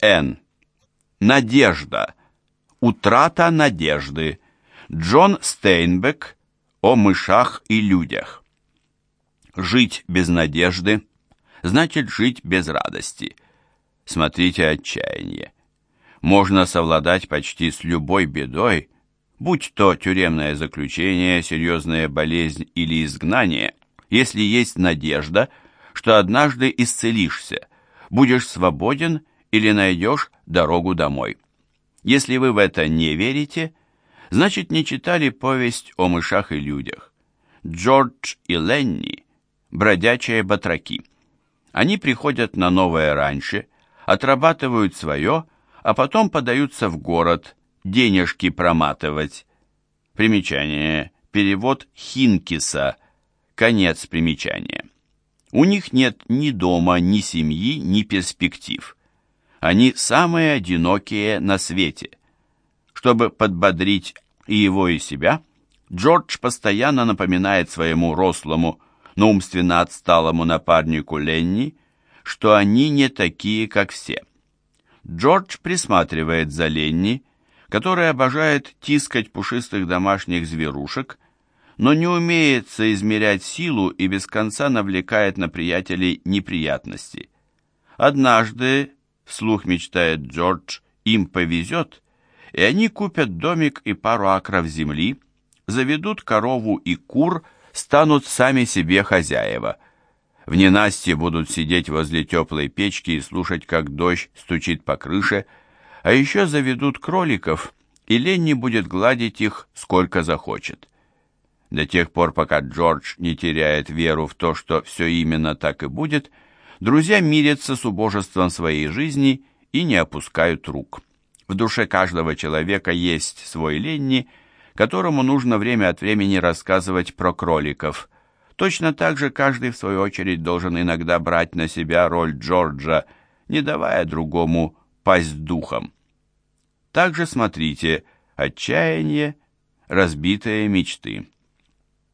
Н. Надежда. Утрата надежды. Джон Стейнбек о мышах и людях. Жить без надежды значит жить без радости. Смотрите отчаяние. Можно совладать почти с любой бедой, будь то тюремное заключение, серьезная болезнь или изгнание, если есть надежда, что однажды исцелишься, будешь свободен или найдешь дорогу домой. Если вы в это не верите, значит не читали повесть о мышах и людях. Джордж и Ленни – бродячие батраки. Они приходят на новое раньше, отрабатывают свое, а потом подаются в город, денежки проматывать. Примечание. Перевод Хинкиса. Конец примечания. У них нет ни дома, ни семьи, ни перспектив. Они самые одинокие на свете. Чтобы подбодрить и его, и себя, Джордж постоянно напоминает своему рослому, но умственно отсталому напарнику Ленни, что они не такие, как все. Джордж присматривает за Ленни, который обожает тискать пушистых домашних зверушек, но не умеет соизмерять силу и без конца навлекает на приятелей неприятности. Однажды, вслух мечтает Джордж, им повезет, и они купят домик и пару акров земли, заведут корову и кур, станут сами себе хозяева. В ненастье будут сидеть возле теплой печки и слушать, как дождь стучит по крыше, а еще заведут кроликов, и Ленни будет гладить их сколько захочет. До тех пор, пока Джордж не теряет веру в то, что все именно так и будет, друзья мирятся с убожеством своей жизни и не опускают рук. В душе каждого человека есть свой Ленни, которому нужно время от времени рассказывать про кроликов. Точно так же каждый, в свою очередь, должен иногда брать на себя роль Джорджа, не давая другому пасть духом. Также смотрите «Отчаяние», «Разбитые мечты».